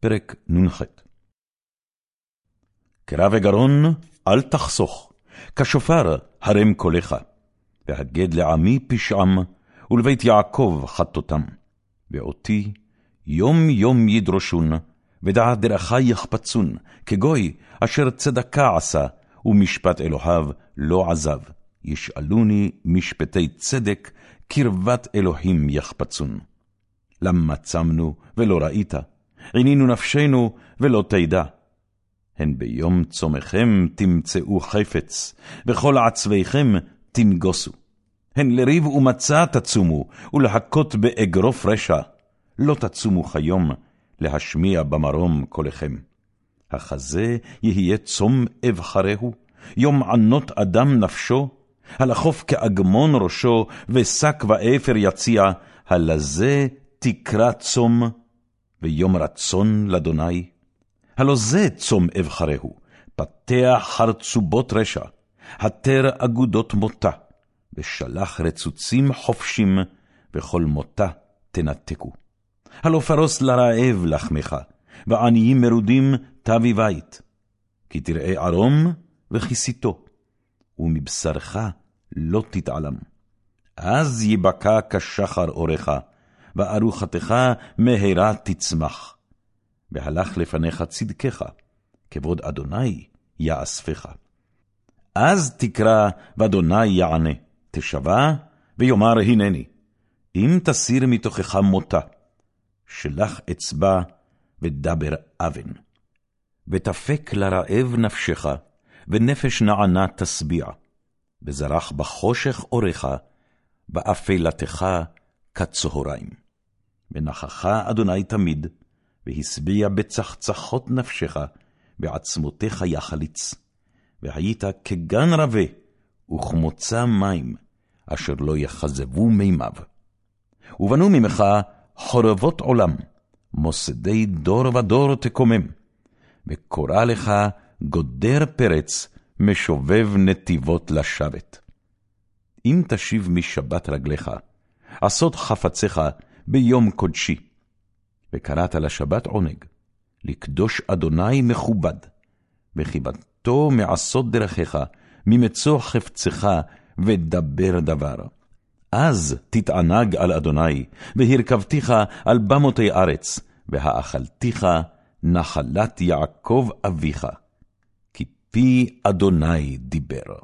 פרק נ"ח קרא וגרון אל תחסוך, כשופר הרם קולך, והגד לעמי פשעם, ולבית יעקב חטאותם. ואותי יום יום ידרושון, ודעת דרכי יחפצון, כגוי אשר צדקה עשה, ומשפט אלוהיו לא עזב. ישאלוני משפטי צדק, קרבת אלוהים יחפצון. למה צמנו ולא ראית? עינינו נפשנו ולא תדע. הן ביום צומכם תמצאו חפץ, וכל עצביכם תנגוסו. הן לריב ומצה תצומו, ולהכות באגרוף רשע. לא תצומו כיום, להשמיע במרום קולכם. החזה יהיה צום אבחרהו, יום ענות אדם נפשו, הלחוף כאגמון ראשו, ושק ואפר יציע, הלזה תקרא צום, ויום רצון לאדוני. הלא זה צום אבחרהו, פתח חרצובות רשע, התר אגודות מותה, ושלח רצוצים חופשים, וכל מותה תנתקו. הלא פרוס לרעב לחמך, ועניים מרודים תביא בית. כי תראה ערום וכיסיתו, ומבשרך לא תתעלם. אז יבקע כשחר אורך, וארוחתך מהרה תצמח. והלך לפניך צדקך, כבוד אדוני יאספך. אז תקרא, ואדוני יענה, תשבע, ויאמר הנני. אם תסיר מתוכך מותה, שלח אצבע ודבר אבן. ותפק לרעב נפשך, ונפש נענה תשביע. וזרח בחושך אורך, באפלתך כצהריים. ונכחה אדוני תמיד, והשביע בצחצחות נפשך, בעצמותיך יחליץ. והיית כגן רבה, וכמוצא מים, אשר לא יכזבו מימיו. ובנו ממך חורבות עולם, מוסדי דור ודור תקומם, וקורא לך גודר פרץ, משובב נתיבות לשבת. אם תשיב משבת רגליך, עשות חפציך ביום קודשי. וקראת לשבת עונג, לקדוש אדוני מכובד, וחיבתו מעשות דרכיך, ממצוא חפצך, ודבר דבר. אז תתענג על אדוני, והרכבתיך על במותי ארץ, והאכלתיך נחלת יעקב אביך. כי פי אדוני דיבר.